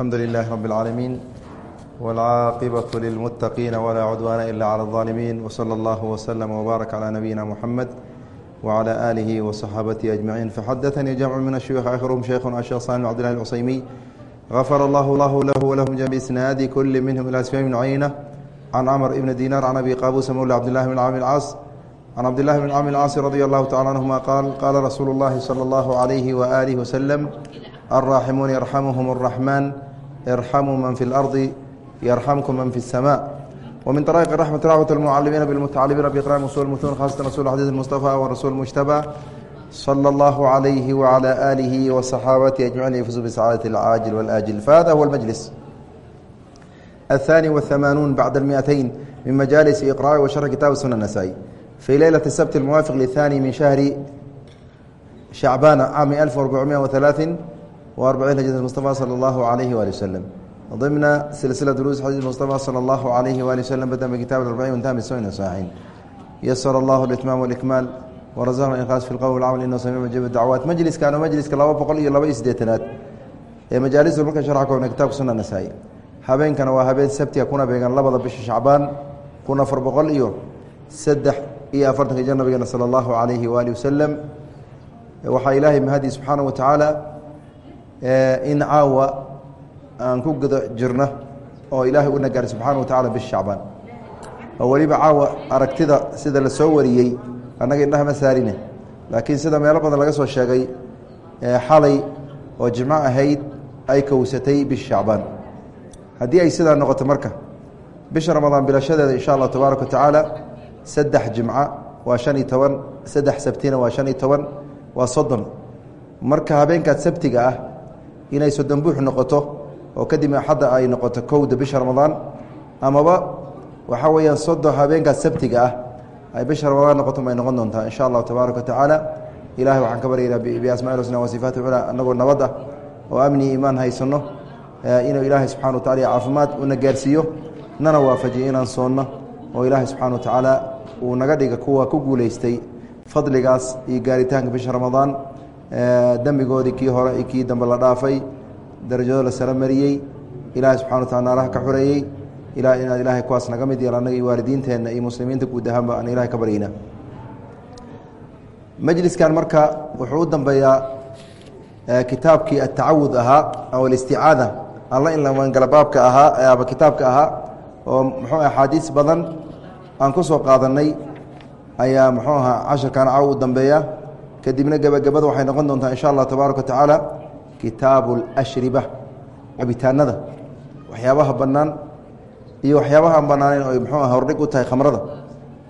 الحمد لله رب العالمين والعاقبة للمتقين ولا عدوان إلا على الظالمين وصلى الله وسلم وبارك على نبينا محمد وعلى آله وصحابته أجمعين فحدثني جمع من الشيوخ آخرهم شيخنا الشيخ صالح عبد الله العصيمي غفر الله الله له ولهم جميع إسناد كل منهم إلى سفيان بن عيينة عن عمر بن دينار عن أبي قابوس مولى عبد الله بن عامر العاص عن عبد الله بن عامر العاص رضي الله تعالى عنهما قال قال رسول الله صلى الله عليه وآله وسلم الراحمون يرحمهم الرحمن ارحموا من في الأرض يرحمكم من في السماء ومن طرائق الرحمة رعوة المعلمين بالمتعلمين بإقراء أصول المتون خاصة رسول الحديث المصطفى والرسول المجتبى صلى الله عليه وعلى آله وصحابته أجمعين يفوزوا بسعادة العاجل والآجل فهذا هو المجلس الثاني والثمانون بعد المئتين من مجالس إقراء وشرح كتاب السنة النسائي في ليلة السبت الموافق للثاني من شهر شعبان عام 1443 هجرة المصطفى صلى الله عليه وآله وسلم ضمن سلسلة دروس حديث المصطفى صلى الله عليه وآله وسلم بدأ بكتاب الأربعين وانتهى بالسنة الصحيحين يسر الله الإتمام والإكمال ورزقنا الإخلاص في القول والعمل إنه سميع مجيب الدعوات مجلس كانوا مجلس كلابا بقول iyo laba isdeetanaad ee majaalis marka sharxa koona kitaabka sunna nasaa'i habeenkana waa habeen sabtiga kuna beegan labada bisha shacbaan kun afar boqol iyo saddex iyo afartanka jir nabigeena sala allahu calayhi waalihi wasalam waxaa ilaahay mahadii subxaana wa tacaala in caawa aan ku guda jirna oo ilaahay una gaaray subxaana wa tacala bisha shacbaan. Oo weliba caawa aragtida sida la soo wariyey annaga indhaha ma saarine. Laakiin sida meelo badan laga soo sheegay xalay oo jimco ahayd ay kowsatay bisha shacbaan. Haddii ay sidaa noqoto marka bisha ramadaan bilashadeeda insha allah tabaaraka wa tacaala saddex jimca waa shan iyo toban saddex sabtina waa shan iyo toban waa soddon. Marka habeenkaad sabtiga ah inay soddon buux noqoto oo kadib axadda ay noqoto kowda bisha ramadaan amaba waxaa weeyaan soddon habeenkaas sabtiga ah ay bisha ramadaan noqoto may noqon doontaa insha allahu tabaaraka wa tacaala. Ilahay waxaan ka baryaynaa biasmail husna wa sifaati culaa annagoo nabad oo amni iimaan haysanno inuu ilaahay subxana wa tacala caafimaad una gaarsiiyo nana waafajiyo inaan soonno oo ilaahay subxana wa tacaala uu naga dhiga kuwa ku guulaystay fadligaas iyo gaaritaanka bisha ramadaan dembigoodii kii hore kii dambe la dhaafay darajado la saro mariyey ilaahay subxana wa tacala naaraha ka xoreeyey inaad ilaahay kuwaas naga mid yeel annaga iyo waalidiinteenna iyo muslimiinta guud ahaanba aan ilahay ka baryayna majliskan marka wuxuu u dambeeyaa kitaabkii atacawud ahaa aw alisticaada alla in la magangala baabka ahaa ama kitaabka ahaa oo muxuu axaadiis badan aan ku soo qaadanay ayaa muxuu ahaa casharkan caw u dambeeya kadibna gebagabada waxay noqon doontaa insha allah tabaaraka wa tacaala kitaabu alashriba cabitaanada waxyaabaha bannaan iyo waxyaabaha aan bannaaneyn oy muxuu aha hordhig u tahay khamrada.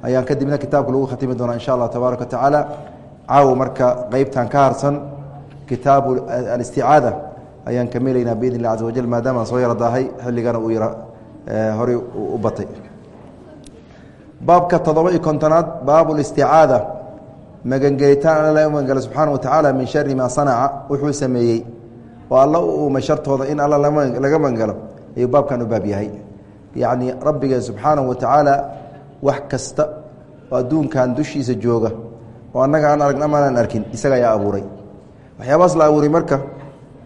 Ayaan kadibna kitaabka lagu khatimi doonaa insha allah tabaaraka wa tacaala. Caaw marka qeybtan ka harsan kitaabu alisticaada ayaan kamilaynaa biidn illah caza wajal maadaama aan soo yaro daahay xilligana uu yara horey u batay. Baabka toddoba iyo kontonaad baabu listicaada magangelitaan alla u magangelo subxaana wa tacaala min shari maa sanaca wuxuu sameeyey. Oo alla u uumay shartooda in alla laga magangelo ayuu baabkan u baab yahay. Yacni rabbigeen subxaanahu wa tacaala wax kasta oo adduunkan dushiisa jooga oo annaga aan aragn amaanaan arkin isaga ayaa abuuray. Waxyaabahaas la abuuray marka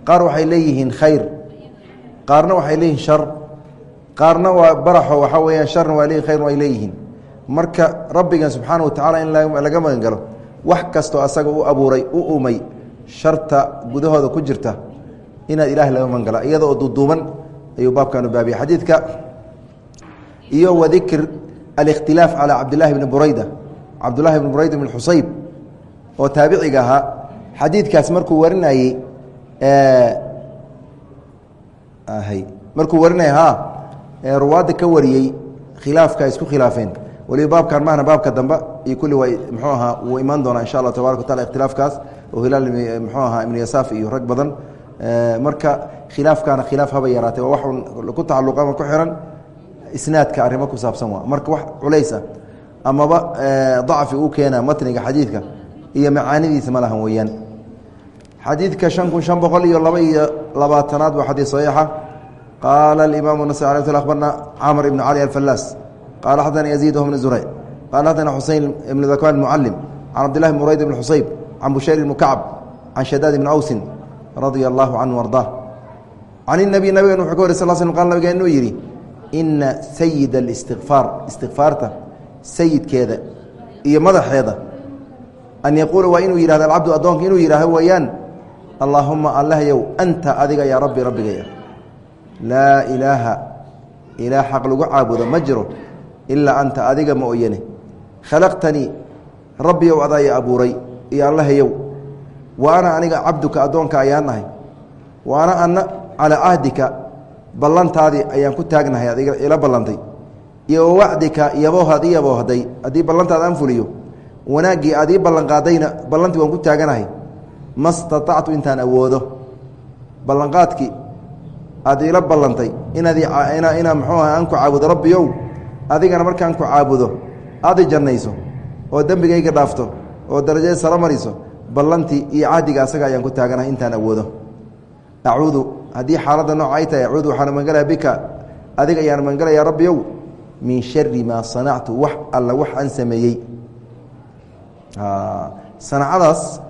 qaar waxay leeyihiin khayr qaarna waxay leeyihiin shar qaarna waa baraxo waxaa weyaan sharna waa leeyihiin khayrna way leeyihiin. Marka rabbigan subxaana wa in laga magangalo wax kastoo asaga u abuuray u umay sharta gudahooda ku jirta inaad ilaah laga magangala iyada oo duuduuban ayuu baabkan u baabiyay xadiidka iyo wadikr alikhtilaaf calى cabdillaahi bni burayda. Cabdullahi bni burayda bn xusayb oo taabiciga ahaa xadiidkaas markuu warinayey markuu warinay ha ruwaadda ka wariyey khilaafka isku khilaafeen waliba baabkan mahna baabka dambe iyo kulli waa mxuu ahaa wuu imaan doonaa insha allah tabarak wa taala ikhtilaafkaas oo hilaal mxuu ahaa ibnu yasaaf iyo rag badan. Marka khilaafkaana khilaaf haba yaraatay waa wax ku tacaluq ama ku xiran isnaadka arrimo ku saabsan waa. Marka wax culays ah amaba dacfi u keena matniga xadiidka iyo macaanidiisa ma lahan weeyaan. Xadiidka shan kun shan boqol iyo laba iyo labaatanaad waa xadiid saxiixa. Qaala alimaamu nasai alay sl abarna camr ibn cali alfalaas qala xadana yaziid bn zurayc qala xadana xuseyn ibn dakwan mucalim can cabdillahi bn murayd bn xusayb can bushayr ibn kacb can shadaad ibn awsin radia allahu canhu ardaa can inabiy nabigan wuxuu ka wari sal sl qal nabiga inuu yidhi ina sayid اlistikfaar istikfaarta sayidkeeda iyo madaxeeda an yaquula waa inuu yihahdo alcabdu addoonka inuu yidhahdo weeyaan allaahuma allahyow anta adiga yaa rabbi rabbigaya laa ilaaha ilaah xaq lagu caabudo ma jiro ilaa anta adiga ma oyane khalaqtanii rabbiyow adaa i abuuray iyo allahayow wa ana aniga cabduka addoonka ayaan nahay wa ana ana calaa cahdika ballantaadii ayaan ku taagnahay adiga ila ballantay iyo wawacdika yaboohaad i yaboohday haddii ballantaada aan fuliyo wanaaggii aad ii ballanqaadayna ballantii waan ku taaganahay ma staactu intaan awoodo ballanqaadkii aad iila ballantay inaad inaa muxuu aha aan ku caabudo rabbiyow adigana markaan ku caabudo aad i jannayso oo dembigayga dhaafto oo darajada saro mariso ballantii iyo cahdiga asaga ayaan ku taaganahay intaan awoodo. Acuudu haddii xaaladda nooca ay tahay acuudu waxaan magangalaya bika. Adiga ayaan magangalayaa rabbiyow min shari maa sanactu wax alla wax aan sameeyey. Sanacadaas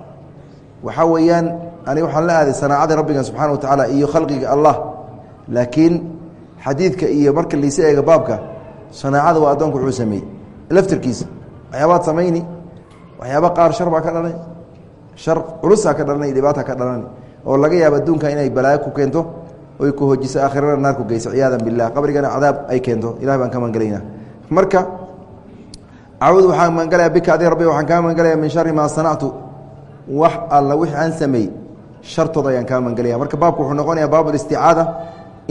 waxaa weeyaan aniga waxaan la aaday sanaacadii rabbigan subxana wa tacaala iyo khalqiga allah. Laakiin xadiidka iyo marka liise eega baabka sanaacada waa addoonku wuxuu sameeyey. Laftirkiisa waxyaabaad samayni waxyaaba qaar shar baa ka dhalan shar culusaa ka dhalanay dhibaata ka dhalan oo laga yaabo adduunka inay balaayo ku keento oy ku hojiso aakhirana naar ku geyso ciyaadan bilah qabrigana cadaab ay keento. Ilahi baan ka magangelaynaa marka acuud waxaan magangalaya bika adi rabbi waxaan kaa magangalaya min shari maa sanactu wax alla wixii aan sameey shartooda ayaan kaa magangelaya marka baabku wuxuu noqonayaa baab alisticaada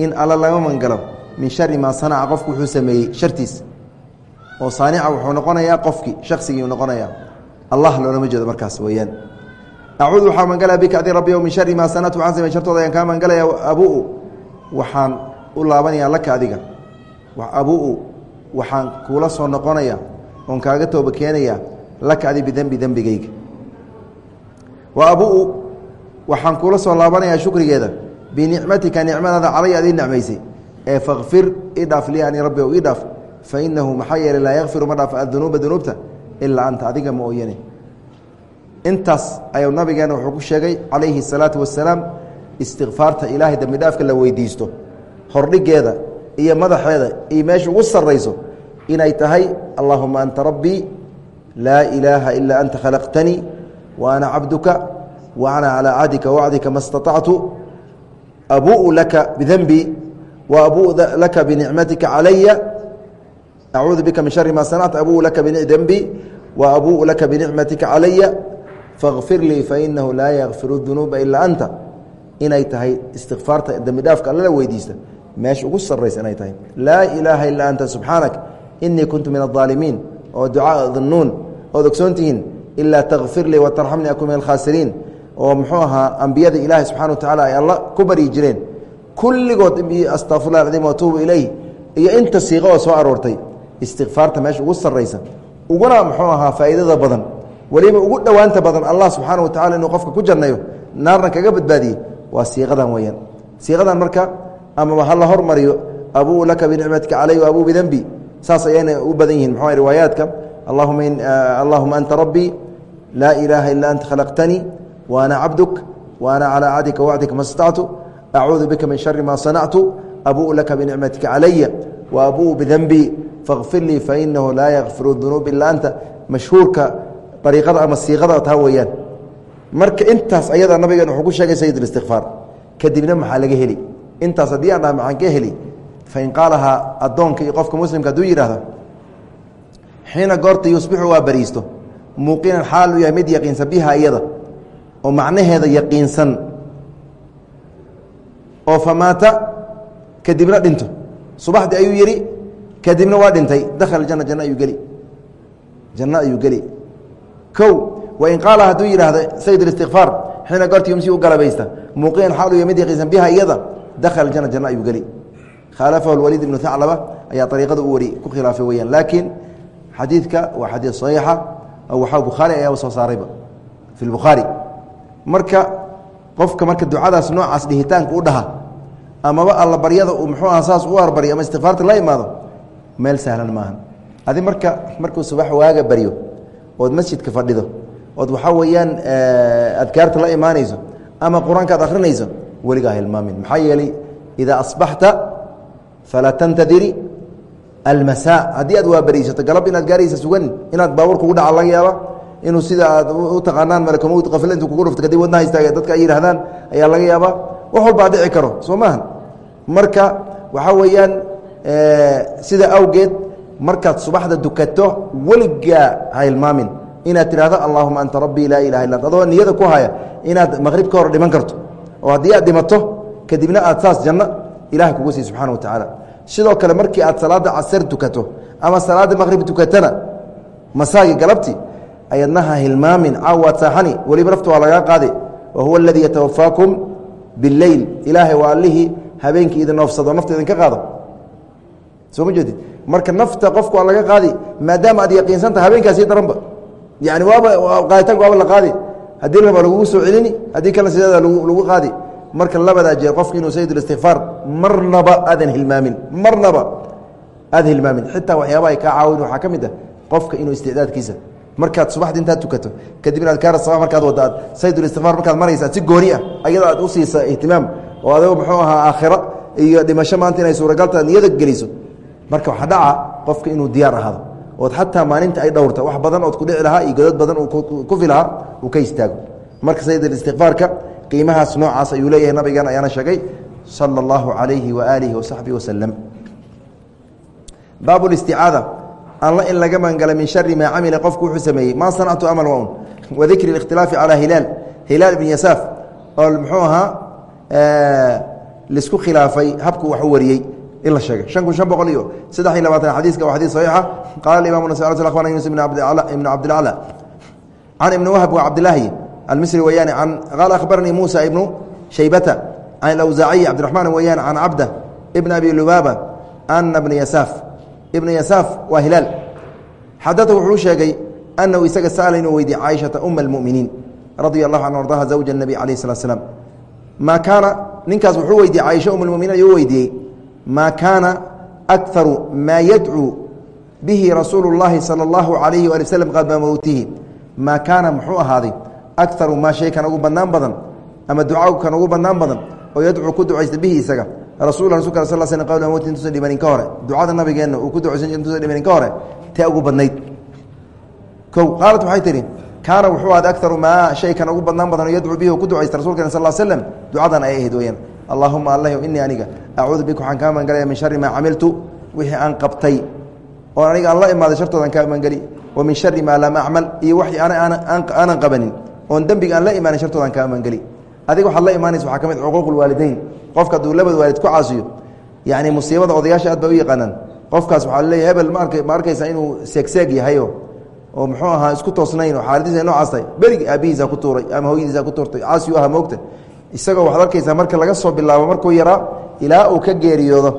in alla laga magangalo min shari maa sanaca qofku wuxuu sameeyey shartiis. Oo saanica wuxuu noqonayaa qofkii shaksigii noqonaya allah loolama jeedo markaas weeyaan. Acuudu waxaa magangalaya bika adi rabbi min shari maa sanactu waxaan samey shartooda ayaan kaa magangalaya abuu waxaan u laabanayaa laka adiga. Abuu waxaan kuula soo noqonaya oon kaaga tooba keenaya laka adi bidembi dembigeyga wa abuu waxaan kuula soo laabanayaa shukrigeeda. Binicmatika nicmadaada calay ad ii nicmaysay. ee fakfir i dhaaf lii ani rabbi o ii dhaaf fa inahu maxaa yeeley laa yakfiru ma dhaaf adunuuba dunuubta ilaa anta adiga ma ooyane intaas ayuu nabigeena wuxuu ku sheegay calayhi الsalaatu wasalaam istikfaarta ilaahay dembi dhaafka la weydiisto hordhigeeda iyo madaxeeda iyo meesha ugu sarayso inay tahay allahuma anta rabbii laa ilaaha ilaa anta khalaqtanii wa ana cabduka wa ana calaa cahdika wacdika ma staطactu abuu laka bidenbii laka binicmatika calaya acuudu bika min shari ma sanactu abuu laka bidenbii wa abuu laka binicmatika calaya fakfir lii fainahu laa yakfiru dunuuba ilaa anta inay tahay istikfaarta dembi dhaafka alla la weydiista meesha ugu saraysa inay tahay laa ilaaha ilaa anta subxaanak inii kuntu min aaalimiin oo ducaa dunuun ood ogsoontihiin ilaa takfir lii watarxamnii akun min alkhaasiriin oo muxuu ahaa ambiyada ilaahi subxana wa tacala ay alla ku baryi jireen kulligood astaqfirlah acim watuubu ilayh. Iyo inta siiqo oo soo aroortay istikfaarta meesha ugu saraysa uguna muxuu ahaa faa'iidada badan. Weliba ugu dhowaanta badan allah subxaana wa tacala inuu qofka ku jannayo naarna kaga badbaadiyey waa siiqadan weyaan siiqadan marka amaba ha la hormariyo abuu laka binicmatika caley wa abuu saas ayayna u badan yihiin mxu riwaayaadka allahuma anta rabbii laa ilaaha ilaa anta khalaqtanii wa ana cabduk wa ana calaa cahdika wacdika ma stactu acuudu bika min shari ma sanactu abuu laka binicmatika calaya wa abuu bidenbii fakfir lii fainahu laa yakfiru dunuub ilaa anta mashhuurka ariiqada ama siiqada taa weeyaan marka intaas ayada nabigan wuxuu ku sheegay sayid اlistikfaar kadibna maxaa laga heli intaas haddii aan dhaha maxaan ka heli fain qaalahaa addoonka iyo qofka muslimka hadduu yidhahdo xiina goorta yusbixu waa bariisto muuqinan xaal u yahay mid yaqiinsan biha iyada oo macnaheeda yaqiinsan oo famaata kadibna dhinto subaxdii ayuu yidhi kadibna waa dhintay dakhala jana janno ayuu geli janno ayuu geli o wain qaala hadduu yidhaahdo sayid اlistikfaar xiina goorta yumsi u galabaysta muuqinan xaal u yahay mid yaqiinsan biha iyada dakhala jana janno ayuu geli khaalafahu اwaliid ibnu haclaba ayaa ariiqada u wari ku khilaafay weyaan laakiin xadiidka waa xadiid صaxiixa waxaa bukhaari ayaaba soo saarayba fi bukhaari marka qofka marka ducadaas noocaas dhihitaanka u dhaha amaba alla baryada uu muxuu aha saas u arbaryo ama istikfaarta la imaado meel sahlan maaha adi marka markuu subax waaga baryo ood masjidka fadhido ood waxaa weeyaan adkaarta la imaanayso ama qur'aanka ad akhrinayso weligaa hilmaamin maxaa yeelay idaa asbaxta falaa tantadiri almasaa. Haddii aad waabariisato galab inaad gaaraysa sugan inaad baabuur kugu dhaca laga yaaba inuu sida aad u taqaanaan malakamowd qafle intu kugu dhufto kadib wadnaha istaaga dadka ay yidhahdaan ayaa laga yaabaa. Wax walbaa dhici karo soo maaha marka waxaa weeyaan sida awgeed markaad subaxda dukato weligaa ha hilmaamin inaad tidhahdo allahuma anta rabbii laa ilaha illa ant adoo niyada ku haya inaad maqrib ka hor dhiman karto oo haddii aad dhimato kadibna aad saas janno ilahay kugu sii subxana wa tacaala. Sidoo kale markii aad salaada casar tukato ama salaada maqrib tukatana masaagi galabti ayadna ha hilmaamin caawaad saaxani weliba naftu waa lagaa qaadi. Wa huwa aladii yatawafaakum bileyl ilaahay waa allihii habeenkii idin noofsado nafta idinka qaado. Soo ma jeedid marka nafta qofku waa laga qaadi maadaama aad yaqiinsanta habeenkaasi daranba. Yani waaba qaaditaanka waaba la qaadi. Haddii raba lagugu soo celini haddii kalena sideeda lagu qaadi. Marka labadaa jeer qofku inuu sayid اlistikfaar marnaba aadan hilmaamin. Marnaba aad hilmaamin. Xitaa waxyaaba ay kaa caawin waxaa ka mid ah qofka inuu isticdaadkiisa markaad subaxdi intaad tukato kadib inaad kaara saba markaad wada aad saydulistikfaar markaad maraysa si gooni ah ayadoo aad u siisa ihtimaam oo adigo muxuu ahaa aakhiro iyo dhimasho maanta inay suuragalta niyada geliso. Marka waxaa dhaca qofka inuu diyaar ahaado ood xataa maalinta ay dhowrta wax badan ood ku dhici lahaa iyo godad badan ku fi lahaa uu ka istaago. Marka saydulistikfaarka qiimahaas noocaas ayuu leeyahay nabigan ayaana sheegay sala allahu calayhi waaalihi wasaxbihi wasalam baab listicaada alla in laga magangala min shari maa camila qofku wuxuu sameeyey. Maa sanactu amal waun wadikri اkhtilaafi calaa hilaal. Hilaal ibn yasaaf oo muxuu ahaa lisku khilaafay habku wax u wariyey in la sheegay. Shan kun shan boqol iyo saddex iyo labaatan xadiiska waa xadiis saxiixa. Qaala imam nas abarna yunus ibn cabdilacla can ibni wahb wa cabdilaahi almisri weyaan an qaala akhbaranii muusa ibnu shaybata can awsaaciyi cabdiraxmaan weyaan can cabda ibn abi lubaaba ana bna yasaaf ibn yasaaf waa hilaal xadata wuxuu sheegay anahu isaga sa'ala inuu weydiye caaishata uma almuminiin radia allahu canhu ardaha zawja اnabi alayh slat slam maa kaana ninkaas wuxuu weydiiyey caaisha um lmuminiin ayuu weydiiyey maa kaana akaru maa yadcuu bihi rasuulu اllahi salى اllahu alayhi wali waslm qabla mowtihi maa kaana muxuu ahaaday akaru maa shay kan ugu badnaan badan ama ducaa kan ugu badnaan badan oo yadcuu ku ducaysta bihi isaga rasul rasulka sal sl qabla mowti intuusan ka hore. Ducada nabigeenna uu ku ducaysan jir intuusan dhimanin ka hore tee ugu badnayd. Kow qaalat waxay tihi kaana wuxuu ahad akaru maa shay kan ugu badnaan badan yadcuu bihi uu ku ducaysta rasulkeen sal slm ducadan ay ahayd weyaan allahuma allah inii aniga acuudu bika waxaan kaa magangalaya min shari maa camiltu wixii aan qabtay oo aniga aan imaaday shartoodan kaa magangeli wa min shari maa lam acmal iyo wax aanan qabanin oon dembiga aan la imaanin shartoodan kaa magangeli adiga waxaad la imaanaysa waxaa ka mid cuquuq lwaalideyn qofka hadduu labada waalid ku caasiyo yacni musiibada odayaasha aad ba u yaqaanaan. Qofkaas waxaa laleeyahy hebel ma arka ma arkaysaa inuu seegseeg yahayo oo muxuu ahaa isku toosnayn oo xaaladiisa ay noocaas tahay. Berigi aabihiisa ku tuuray ama hooyadiisa ku tuurtay caasiyu aha moogta. Isagoo waxaad arkaysaa marka laga soo bilaabo markuu yaraa ilaa uu ka geeriyoodo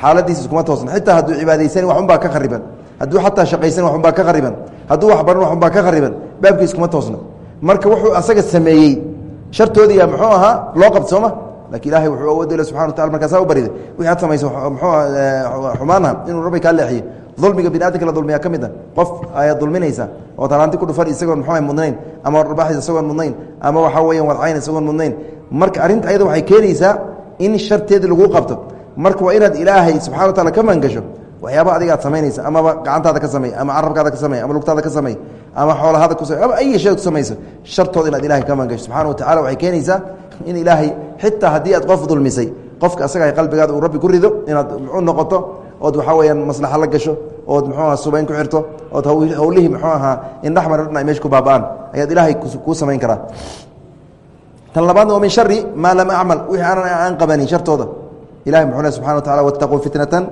xaaladiisa iskuma toosna xitaa hadduu cibaadaysan wax unbaa ka khariban hadduu xataa shaqaysan wax unbaa ka khariban hadduu wax baran wax unbaa ka khariban baabkii iskuma toosna marka wuxuu asaga sameeyey shartoodiiya muxuu ahaa loo qabta sooma? Lakin ilahay wuxuu awoodale subxana wa tacala markaasaa u bariday. Wixi aad samayso muxuu xumaanha inuu rabbi kaa leexiyo dulmiga bini aadamka la dulmiyaa ka mid a. Qof ayaad dulminaysa oo talaanti ku dhufan isagoon muxuu mudnayn ama warbaaxis isagoon mudnayn ama waxaa weeyaan wadcayn isagoon mudnayn. Marka arrinta ayada waxay keenaysaa in sharteedi laguu qabto. Marka waa inaad ilaahay subxana wa taala ka maangasho waxyaaba adiga aad samaynaysa amaba gacantaada ka samey ama carabkaada ka samey ama lugtaada ka samey ama xoolahaada ama ay shay ku samayso shartooda inaad ilahay ka maangasho subxana wa tacala waxay keenaysaa in ilaahay xitaa haddii aad qof dulmisay qofka asaga qalbigaada uu rabbi ku rido inaad u noqoto ood waxaa weyaan maslaxa la gasho ood muxuu aha subayn ku xirto ood hawlihii muxuu ahaa indhaxmar dhan ay meesha ku baaba'aan ayaad ilaahay kuu samayn karaa. Tan labaadna waa min shari maa lam acmal wixii aanan aan qabanin shartooda. Ilahay muxuu le subxana wa tacala wattaquu fitnatan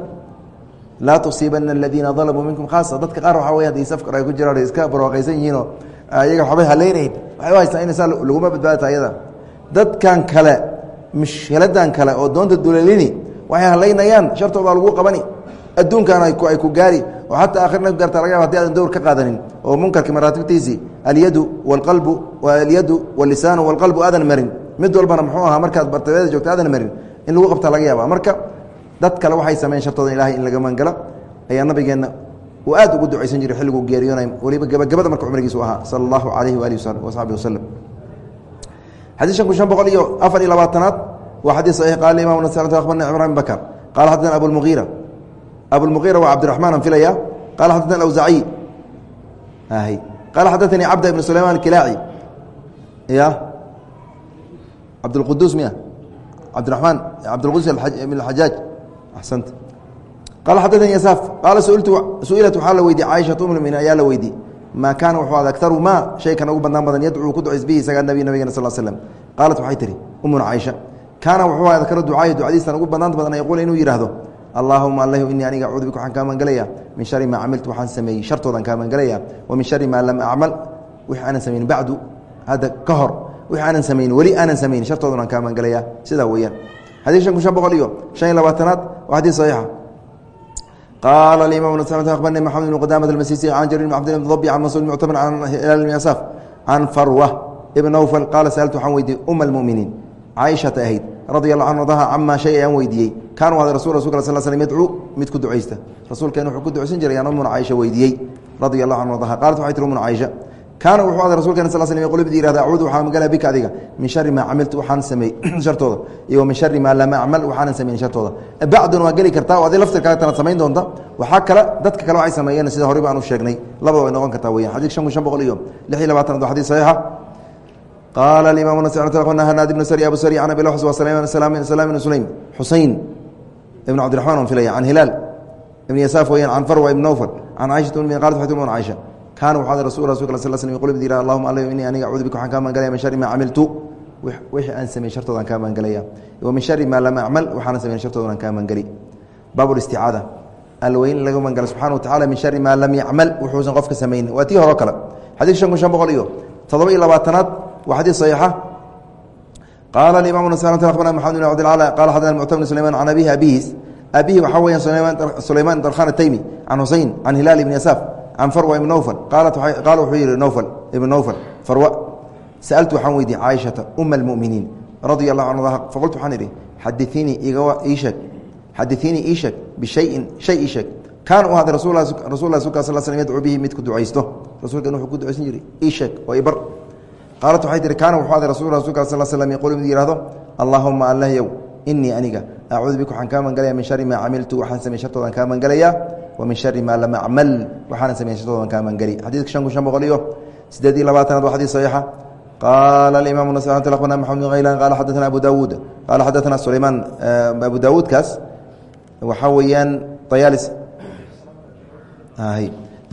laa tusiibana aladiina dalamuu minkum khaasa. Dadka qaar waxaa wey haddii safkar ay ku jiraan iska barwaaqaysan yihiinoo ayaga waxbay haleynayn waxay u haystaan in saa laguma badbaadata ayada dadkan kale mushkiladan kale oo doonta dulalini waxay halaynayaan shartooda lagu qabani. Adduunkan ay ku gaari oo xataa akhirna ku gaarta laga yaba hadi aadan dowr ka qaadanin. Oo munkarka maraatibtiisii alyadu walqalbu alyadu walisaanu walqalbu aadan marin. Mid walbana muxuu ahaa markaad bartabeeda joogta aadan marin. In lagu qabta laga yaaba. Marka dad kale waxay sameyn shartoodan ilahay in laga maangalo ayaa nabigeenna uu aad ugu ducaysan jiray xilliguu geeriyoonay waliba gabagabada marka cumrigiisu ahaa sala allahu calayhi waali wasaxbi waslem xadiishan kun shan boqol iyo afar iyo labaatanaad waa xadiis saxiix qaala imam nas akhbarna cimran bakar. Qaala xaddatana abulmugiira abulmugiira waa cabdiraxmaan aan filaya. Qaala xaddatana awzaciy qaala xaddatanii cabda ibnu sulaymaan alkilaaci ya cabdulquduus miya? Cabdiramaan cabdilqudus ibn alxajaaj axsanta qala xadaanii yasaaf qaala su'ilat waxaa la weydiye caaishatu umlmin ayaa la weydiye maa kaana wuxuu ad aktaru ma shaykan ugu badnaan badan yadcuu ku ducays bihi isagaa nabi nabigena sal slm qaalat waxay tihi umuna caaisha kaana wuxuu adkaru ducaayi ducadiistan ugu badnaanta badan yaquul inuu yidhaahdo allaahuma allahu inii aniga acuudu bika waxaan kaa magangelaya min shari maa camiltu waxaan sameeyey shartoodan kaa magangelaya wa min shari maa lam acmal wixii aanan samayn bacdu hadda ka hor wixii aanan samayn weli aanan samayn shartoodan aan kaa magangelaya sidaa weeyaan xadii shan kun shan boqol iyo shan iyo labaatanaad waa xadiis saxiixa qaala aimam abarni maxamed bn qudaamat almasisi can jarir bn abdillah bn dabi can masuul muctamir can hilaal bn yasaaf can farwa ibn nawfal qaala saaltu waxaan weydiiyey uma almuminiin caaishata ahayd radia allah an adaha camaa shay ayaan weydiiyey kaanu ada rasul rasulka sal slm yadcuu mid ku ducaysta rasuulkeen wuxuu ku ducaysan jiray yaan umuna caaisha weydiiyey radia allahu an adaha qaalat waxay tiri umuna caaisha kaana wuxuu aday rasulka sal sl qolbdi yihahd acuudu waxaan magalaa bika adiga min shari maa camiltu waxaan sameey shartooda iyo min shari maa lam acmal waxaanan samayn shartooda bacdan waa geli kartaa oo adi laftirkaale tanaad samayn doonta waxaa kale dadka kale ay sameeyeen sida horeyba aanu sheegnay labada way noqon kartaa weyan xadid shan kun shan boqol iyo lix iyo labaatan waa xadid saxiixa qaala imaam naad ibn sari abu sari can abi laxus wasalaam ibn sulaym xuseyn ibn cabdiraxmaan on filaya can hilaal ibn yasaaf weyaan can farwa ibn nawfal can caaishata qalat waxay tumn caisha kaana waxaa rasul rasulka sl sl yqul mid yihah allahuma al inii aniga acuudu bika waxaan kaa magangalaya min shari ma camiltu wixii aan sameyn shartoodan kaa magangalaya wa min shari maa lam acmal waxaana sameyn shartoodan kaa magangeli baab اlisticaada alweyn laga magangala subxana wa tacala min shari maa lam yacmal wuxuusan qofka samayn waa tii horo kale xadiid shan kun shan boqol iyo todoba iyo labaatanaad waa xadiid صaxiixa qaala imam abarna maxamed bn abdilcala qala xadana muctam bn sulayman can abihi abihiis abihi waxaa weya sulayman darkhan ataymi can huseyn can hilaal ibn yasaaf can farwa ibn nowfal qaala wuxuu yihi nowfal ibn nowfal farwa sa'altu waxaan weydiye caaishata uma almuminiin radia allahu canha faqultu waxaan idhi xadiiinii ii sheeg xadiiinii ii sheeg bishayin shay ii sheeg. Kaana u ahday rasul rasul sulka sal slm yadcuu bihi mid ku ducaysto. Rasulkan wuxuu ku ducaysan jiray ii sheeg oo ibar qaalat waxay tihi kaana wuxuu ahday rasul rasulka sal slm yaqul mid yihahdo allaahuma allahyow inii aniga acuudu bika waxaan kaa mangalaya min shari maa camiltu waxaan samey shartoodan kaa mangalayaa min hari maa lam acmal waxaana samaysatoodan ka amangeli xadiidka shan kun shan boqol iyo sideed iyo labaatanaad waa xadii saxiixa qaala alimaam nas akhbarna maxamed bin haylan qaala xaddatana abu daawuud qaala xaddatana sulaymaan abu daawuudkaas waxaa weeyaan ayalis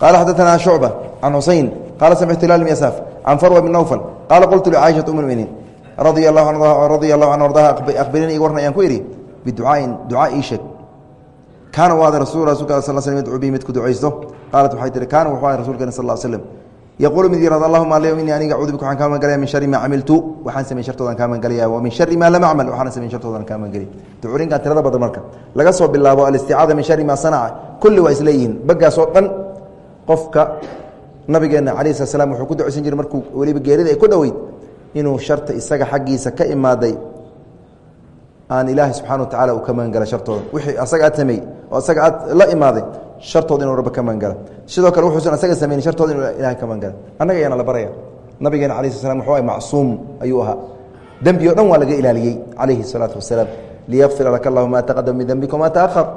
qaala xaddatana shucba can xuseyn qaala samictu hilal bn yasaaf can farwa bn nawfal qaala qultu licaishata um muminiin radia allahu radia allahu can ardaha akhbirina ig warna ayaan ku idhi biducaain ducaa ii sheeg kaana u ahday rasul rasulka sal sl yadcuu bihi mid ku ducaysto? Qaalat waxay tihi kaana wuxuu ahay rasulkeena sal l slm yaquulu mid yihahdo allahuma alyo inii aniga acuudu bika waxaan kaa magangalaya min shari maa camiltu. Waxaan samey shartoodan kaa magangalaya wa min shari maa lam acmal. Waxaana samey shartoodan kaa magangeli ducurinkan tirada badan marka. Laga soo bilaabo alisticaada min shari maa sanaca. Kulli waa isleeyihiin baggaas oo dhan qofka nabigeena calayh slat slam wuxuu ku ducaysan jiray markuu weliba geerida ay ku dhoweyd inuu sharta isaga xaggiisa ka imaaday aan ilaahay subxana wa tacala uu ka magangala shartooda. Wixii asaga aad sameey oo asaga aad la imaaday shartooda inuu rabba ka magangala sidoo kale wuxuusan asaga sameyn shartooda inuu ilahay ka magangala annaga ayaana la baraya. Nabigeena calayi sl slam wuxuu ahay macsuum ayuu ahaa. Dembi o dhan waa laga ilaaliyey calayhi salaatu wasalaam liyakfira laka allahu maa taqadama min dembika wamaa taahar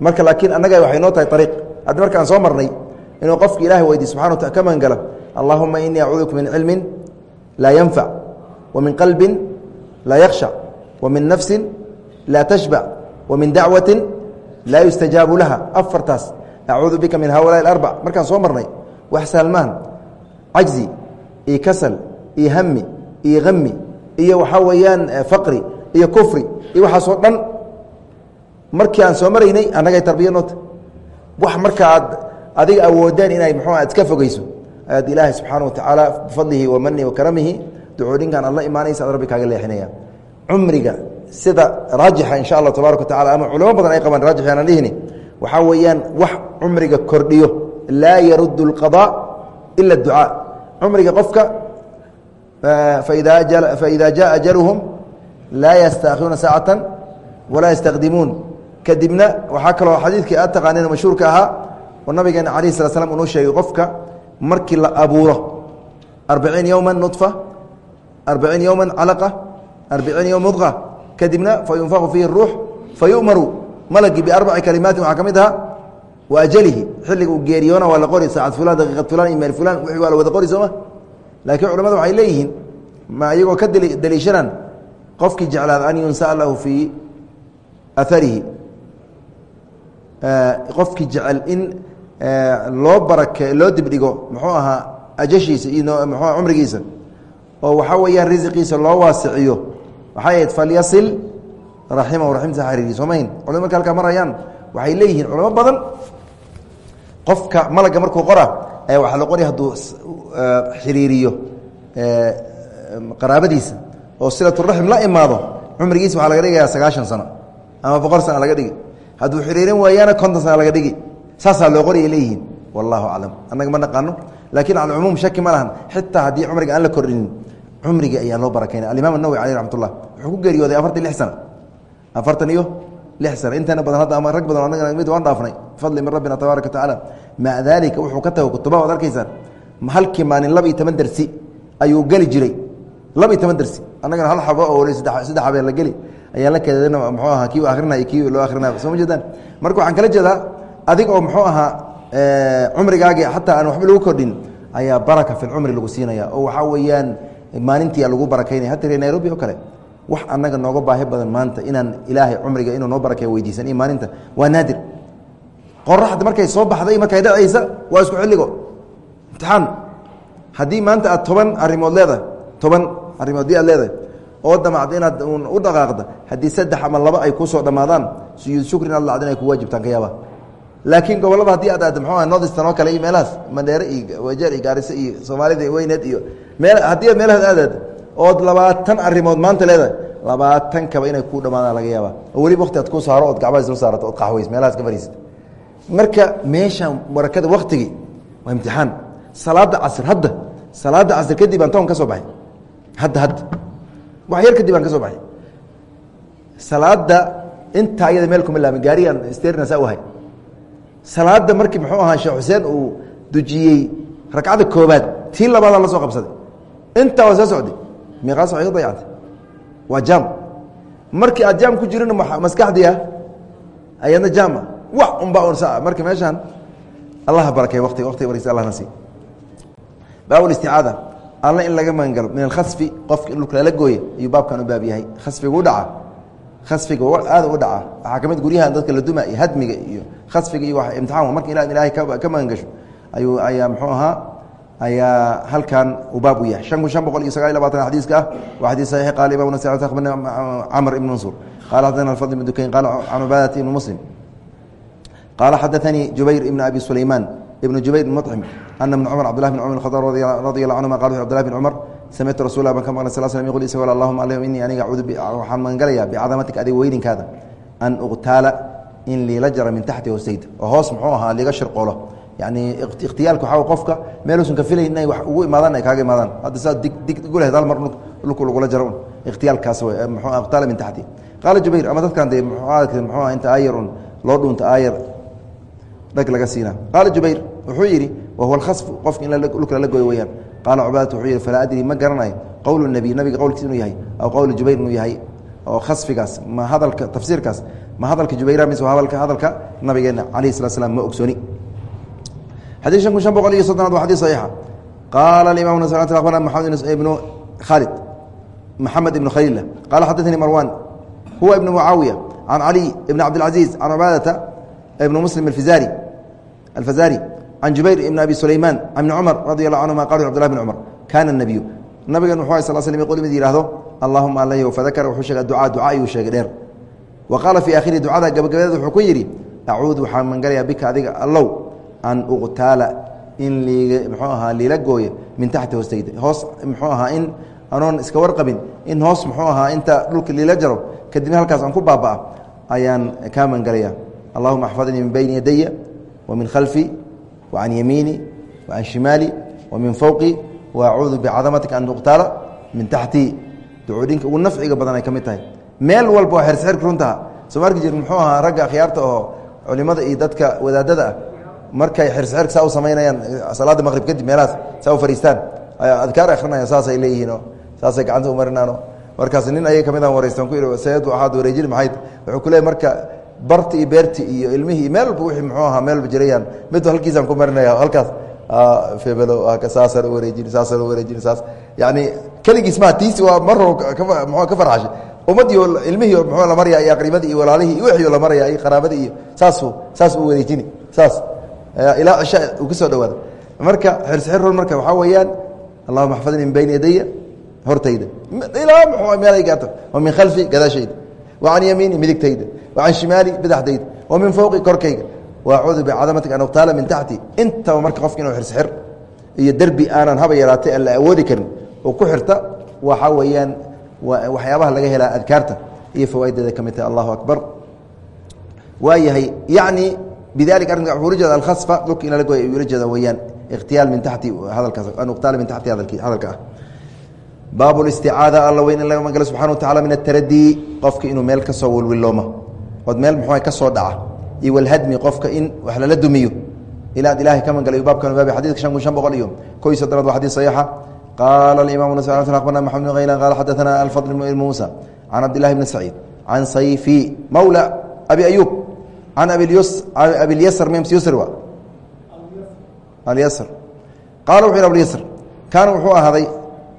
marka laakiin annaga waxay noo tahay ariiq haddi markaan soo marnay inuu qofki ilahay weydiy subxana wa ta ka magangala allahuma inii acuuduka min cilmin laa yanfac wa min qalbin laa yakhshac min nafsin laa wa min dacwatin laa yustajaabu laha. Afartaas acuudu bika min haulaai arbac markaan soo marnay wax saalmaan cajzi iyo kasal iyo hami iyo hami iyo waxaa weeyaan faqri iyo kufri iyo waxaasoo dhan markii aan soo maraynay annagay tarbiya noota wax marka aad adiga awoodeen inay mxuu ad iska fogeyso ayaad ilaahay subxaana wa tacaala bifadlihi wa manihi wa karamihi ducoodhinkan aad la imaanaysa ad rabbi kaaga leexinaya cumriga sida raajixa insha allah tabaaraka wa tacala ama culamo badan ay qabaan raajix aanan dhihini waxaa weeyaan wax cumriga kordhiyo laa yaruddu اlqaضاء ila اducaa cumriga qofka faida jaءa ajaluhum laa yastaakhiruuna saacata walaa yastaqdimuun kadibna waxaa kaloo xadiidkii aad taqaaneen mashhuurka ahaa oo nabigeena alayh slat slam unuu sheegay qofka markii la abuuro arbaciin yowma nuطfa arbaciin yowma calaqa arbaciin yowm mudqa kadibna fa yunfaqu fiihi ruux fa yu'maru malagii biarbaci kalimaatin waxaa ka mid ahaa wa ajalihi xilliga uu geeriyoona waa la qori saacad fulan daqiiqad fulan iyo meel fulan wixii waa la wada qori sooma laakiin culamada waxay leeyihiin ma iyagoo ka daliishanaan qofkii jeclaada an yunsaa lahu fii aarihi qofkii jecel in loo barake loo dibdhigo muxuu ahaa ajashiisa iyo mxua cumrigiisa oo waxaa weeyaan risiqiisa loo waasiciyo waxay ahayd falyasil raximahu raximta xariiri soomayn culamad marka halkaa marayaan waxay leeyihiin culamo badan. Qofka malagga markuu qora ayaa waxaa la qoray hadduu xiriiriyo qaraabadiisa oo silaturaxim la imaado cumrigiisa waxaa laga dhigayaa sagaashan sano ama boqol sana laga dhigi. Hadduu xiriirin waayaana konton sana laga dhigi saasaa loo qoriyay leeyihiin. Wallahu aclam. Annaga ma naqaano laakiin alcumuum shaki ma lahan. Xitaa haddii cumriga aan la kordhinin cumrigii ayaa loo barakeynay alimaam anawi caleyh raxmat wuxuu ku geeriyooday afartan lix sana afartan iyo lix sana intana badan hadda ama rag badan annaga mid waan dhaafnay. Bifadli min rabbina tabaaraka watacaala maca daalika wuxuu ka tago kutubaha ad arkaysaan halkii maalin laba iyo toban dersi ayuu geli jiray. Laba iyo toban dersi annagana hal xabo oo saddex xabee la geli. Ayaan la keedana muxuu ahaa kii akrinay kii loo akrinay soo ma jeedaan? Marka waxaan kala jeedaa adig oo muxuu ahaa cumrigaagi xataa aan waxba lagu kordhin ayaa baraka fi lcumri lagu siinaya oo waxaa weeyaan maalintii lagu barakaynaya. Hatta nairobi oo kale wax annaga nooga baahi badan maanta inaan ilaahay cumriga inuu noo barakeeyo weydiisan maalinta waa naadir. Qoraxda markay soo baxday markay dhacaysa waa isku xilligo. Imtixaan. Haddii maanta aad toban arrimood leedahay toban arrimood haddii aad leedahay oo damacda inaad u dhaqaaqda haddii saddex ama laba ay ku soo dhammaadaan suyuud shukrin ad lacd inay ku waajibtaan ka yaaba laakiin gobollada haddii aad aad mxuu northistan oo kale iyo meelahaas mandheere iyo wajeer iyo gaariso iyo soomaalida weyneed iyo mee haddii aad meelahaas aadaad ood labaatan arrimood maanta leedahay labaatan kaba inay ku dhamaadaan laga yaaba oo weliba wakti aad ku saaro ood gacmaha isla saarato ood qaxways meelahaas ka fariisat marka meeshan barakada waktigii waa imtixaan. Salaada casr hadda. Salaada casr kadib aan toon ka soo baxay. Hadda hadda. Wax yar kadib aan ka soo baxay. Salaada inta ayada meel kuma laamin gaarigaan sternas u ahay. Salaada markii muxuu ahaa sheekh xuseen uu dujiyey ragcada koobaad tii labaadaan la soo qabsaday. Intaa waa soo socday miiqaas waa iga dayactay waa jaam. Markii aad jaam ku jirina maskaxdii ah ayadna jaama wax unbaa un saa marka meeshaan allaha barakey wati waqtiga barkiisa allahna sii baab isticaada. Alla in laga magangalo min alkhasfi qofka in dhulka lala gooya ayuu baabkan u baab yahay. Khasfiga u dhaca. Khasfiga aad u dhaca. Waxaa ka mid guryahan dadka la duma iyo hadmiga iyo khasfiga iyo imtixaan. Marka ila ilaahay ka magan gasho ayuu ayaa muxuu ahaa ayaa halkan baab u yahay. Shan kun shan boqol iyo sagaal iyo labatan xadiiska ah waa xadiis saxiix qaala imam nas akhbarna camr ibn mansur qala xadana alfadl ibn dukayn qala can cubaadat ibn muslim. Qala xadaثanii jubayr ibn abi sulayman ibn jubayr bn mطcim ana bn cumar cbdlah bn cumar khadaab radi allah canhuma qala cbdlah bn cumar samictu rasul ban ka maqlay sal slm yqul isagoo allahuma alh inii aniga acuudu waxaan magangalayaa bicadamatika adiga weyninkaada an uqtaala in liila jara min taxti hoostayda oo hoos muxuu ahaa liga shirqoolo yani ikhtiyaalka waxaa qofka meeluusan ka filayn inay wax ugu imaadaan ay kaaga imaadaan. Hadda saa dig dig ugu lehed hal mar dhulku lagula jaro ikhtiyaalkaas wey muxuu iqtaala min taxti qaala jubayr ama dadkan dee muxuu aha inta aayar un loo dhuunta aayar dhag laga siina. Qaala jubayr wuxuu yidhi wahuwa alkhasfu qofka in dhulka lala gooyo weyaan qaala cubaadat wuxuu yihi falaa adri ma garanayo. Qowl nebiy nabiga qowlkiis inuu yahay aw qowl jubayr inuu yahay oo khasfigaas ma hadalka tafsiirkaas ma hadalka jubayra mise hadalka nabigeena calayhi salatu slam ma ogsooni xadii shan kun shan boqol iyo soddonaad waa xadii saxiixa qaala maxamed ibnu khaalid maxamed ibnu khaliila qaala xadaثanii marwan. Huwa ibnu mucaawiya can cali ibn cabdilcaziiz can cubaadata ibnu muslim alfizari alfazari can jubayr ibn abi sulayman ibni cumar radi allahu canhuma qala cbdullah bn cumar kaana nabiyu nabigan wuxuu sal sl qol mid yihahdo allahuma alayh fadakara wuxuu sheega ducaa duca ayuu sheegay dheer. Wa qaala fii akhiri ducada gabagabadeed wuxuu ku yidhi acuudu waxaan mangalayaa bika adiga allow an uqtaala in liiga muxuu ahaa liila gooya min taxti hoostayda hoos muxuu ahaa in anoon iska warqabin in hoos muxuu ahaa inta dhulka liila jaro kadibna halkaas aan ku baaba'a ayaan kaa mangalaya allahuma axfadnii min bayni yadaya wa min khalfi wa can yamiini wa can shimaali wa min fowqi wa acuudu bicadamatika an uqtaala min taxtii ducoodhinka ugu nafciga badan ay ka mid tahay. Meel walba waa xersxerka runtaha soo marki jir muxuu ahaa ragga akhyaarta oo culimada iyo dadka wadaadada ah markay xersxerka saa u samaynayaan salaada maqrib kadib meelahaas saa u fariistaan. Adkaar akrinaya saasay leeyihiinoo saasay gacanta u marinaano markaas nin ayaga ka mid aan wareysta ku ihi sayid waxaad wareejini maxay wuxuu ku leey marka barti iyo beerti iyo ilmihii meel walba wixii muxuu ahaa meel walba jirayaan. Mid halkiisaan ku marinaya halkaas. Febelo saasaan u wareejini saasaan u wareejini saas. Yacni keligiis maa tiisi waa marro mxuu ka farxashay. Ummaddii ilmihii muxuu la maraya iyo aqribadii iyo walaalihii iyo wixii la maraya iyo qaraabadii iyo saasuu saas u wareejini saas ilaa cisha uu ka soo dhawaada marka xirsixirun marka waxaa weeyaan allahuma axfadnii min bayni yadaya hortayda. Ilaa mxuu meel ay gaarto. Wa min khalfi gadaashayda. Wa can yamiini midigtayda. Wa can shimaali badaxdayda wa min fowqi korkayga. Waacuudu bicadamatika an uqtaala min taxti. Intaba marka qofka inuu xirsixir iyo derbi aanan haba yaraatay aan la awoodi karin oo ku xirta waxaa weeyaan waxyaabaha laga helaa adkaarta iyo fawaaiddeeda ka mid tahay allahu akbar. Waa yahay yacni bidalika arrinka wuxuu ula jeeda alkhasfa dhulka in lala goy ayuu weeyaan ikhtiyaal min taxti hadalkaas an uqtaala min taxti hadalka ah baabu listicaada alla weyn in laga magalo subxana wa tacala min ataradii qofka inuu meel ka soo ood meel muxuu ka dhaca iyo walhadmi qofka in wax lala dumiyo ilaa ad ilahay ka magalayo baabkan baabi xadidka shan kun shan boqol iyo ko iyo soddonaad xadis saxiixa qaala alimamu nas akhbarna maxamed bn haylan qaala xadaثana alfadl muusa can cabdillahi bni saciid can sayfi mawla abi ayub can abilyasr mems yusr wa alyasr qaala wuxu yhi abulyasr kaana wuxuu ahaaday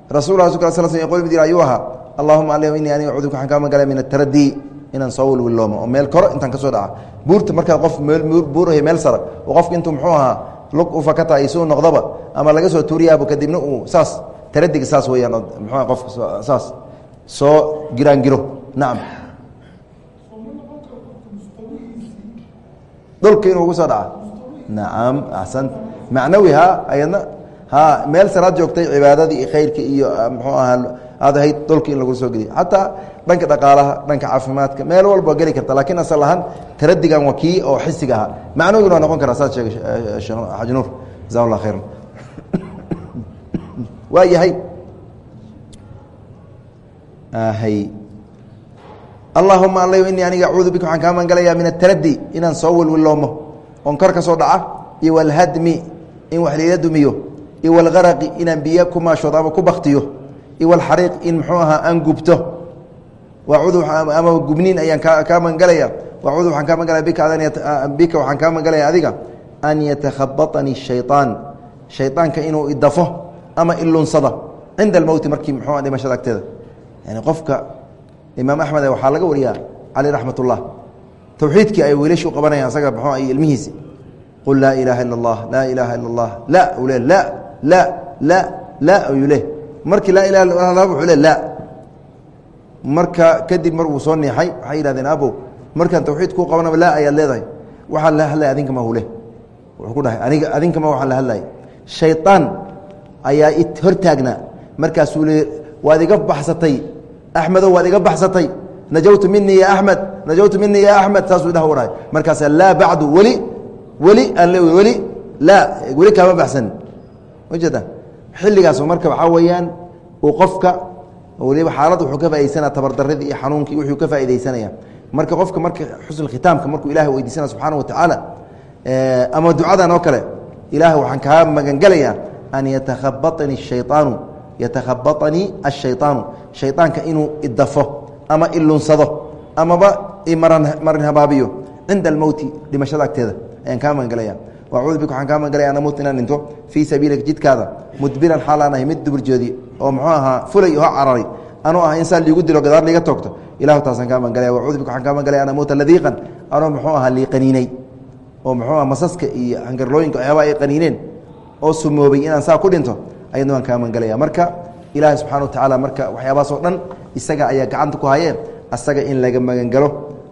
rasul rasulka sal sl qol mid ayuu ahaa allahuma ali inii aniga cudurka waxaan kaa magala min ataradii inaan soo wilwiloomo oo meel koro intaan ka soo dhaca buurta markaad qof buurahay meel sara oo qofka intuu muxuu ahaa lug u fakata isuu noqdoba ama laga soo tuuriyaabo kadibna uu saas taradiga saas weyaan oo muxua qofka saas soo giraangiro nacam dhulka inuu ugu soo dhaca nacam axsant macnawi ayadna ha meel saraad joogtay cibaadadii iyo khayrka iyo muxuu ahaa aad ahayd dhulka in lagu soo geliyo. Xataa dhanka dhaqaalaha dhanka caafimaadka meel walba geli karta lakiin asal ahaan taradigan waa kii oo xisiga ahaa. Macnawiguna waa noqon karaa saas sheegay sheekh xaji nuur allah khayran. Waa yahay hay allahuma al ini aniga acuudu bika waxaan kaa magangalayaa min ataradi inaan soo welwiloomo oon kor ka soo dhaca iyo walhadmi in wax laila dumiyo iyo walgaraqi inaan biyo ku maashoodo ama ku baktiyo iyo walxariiq in muxuu ahaa aan gubto. Ama gubniin ayaan kaa magangalaya wacuudu waxaan kaa magangalaya bika waxaan kaa magangalaya adiga an yatakhabatanii shayطaan shayطaanka inuu idafo ama ilunsada cinda almowti markii muxuuha dhimashada agteeda. Yani qofka imaam axmed waxaa laga wariyaa cali raxmat towxiidkii ay wiilashu qabanayaan asaga mxuu ay ilmihiisi. Qul laa ilaaha illa allah laa ilaaha illa allah la uu le la la la la ayuu leh markii laa ilaha illa allah wuxuu le la marka kadib mar uu soo neexay waxay yihahdeen abow markaan tawxiid kuu qabanaba laa ayaad leedahay. Waxaan la hadlaya adinkama hule wuxuu ku dhahay aniga adinkama waxaan la hadlaya shaydaan ayaa hortaagnaa markaasuu le waad iga baxsatay axmedow waad iga baxsatay najawtu minii ya axmed najawtu minii ya axmed saasuu idhaha dhahay markaasaa laa bacdu weli weli weli laa weli kaama baxsan majeeda xilligaas marka waxaa weeyaan uu qofka waliba xaalad wuxuu ka faaidaysana tabardaradii iyo xanuunkii wuxuu ka faa'idaysanaya marka qofka marka xusn khitaamka markuu ilahay weydiisana subxaana wa tacaala ama ducadan oo kale ilaah waxaan kaa magangelayaa an yatakhabaطanii shayطaanu yatakhabaطanii ashayaanu shayaanka inuu idafo ama ilunsado amaba marin habaabiyo. Cinda almowti dhimashada agteeda ayaan kaa magangelaya wacuudu bik waxaan kaa magangelaya ana mut inaan dhinto fii sabiilika mudbiran xaal aan ahay mid oo muxuu ahaa fulay oo cararay. Anuu ah in liigu dilo gadaar liiga toogto. Ilahu taasaan kaa magangalaya wacuudu bik waxaan kaa magangalaya ana muuta ladiiqan. Anuu muxuu ahaa liiqaniinay oo muxuu aha masaska iyo hangarlooyinka waxyaabaa ay qaniineen. Oo sumoobay inaan saa ku dhinto ayadna waan kaa magangelaya marka ilaahay subxana wa tacaala marka waxyaabahaas dhan isaga ayaa gacanta ku hayeen asaga in laga magangelo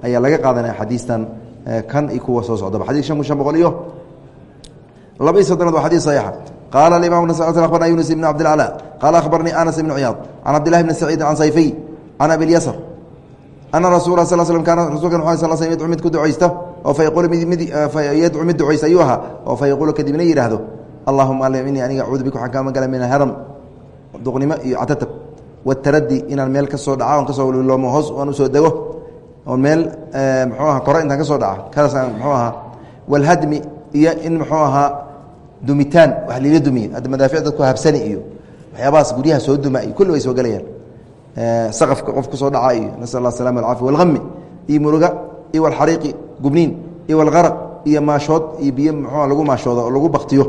ayaa laga qaadanaya xadiistan kan iyo kuwa soo socdaba xadis shan kun shan boqol iyo laba iyo soddonaad waa xadis saxiixa. Qaala yidhaahdo allahuma al inii aniga acuudu bika waxaan kaa min haram duqnimo iyo catatab wataradi inaan meel ka dhaca on ka soo hoos aan u soo dego oon meel muxuu aha kore intaan ka dhaca kaasaan muxuu ahaa walhadmi iyo in muxuu ahaa dumitaan wax liila dumiye. Hadda madaafic dadku habsani iyo waxyaabahaas guryaha soo duma iyo kulli way soo gelayaan saqafka qof ku soo dhaca iyo nasal allah asalama alcaafiya walhami iyo muruga iyo walxariiqi gubniin iyo walgaraq iyo maashood iyo biyo muxuu lagu maashoodo oo lagu baktiyo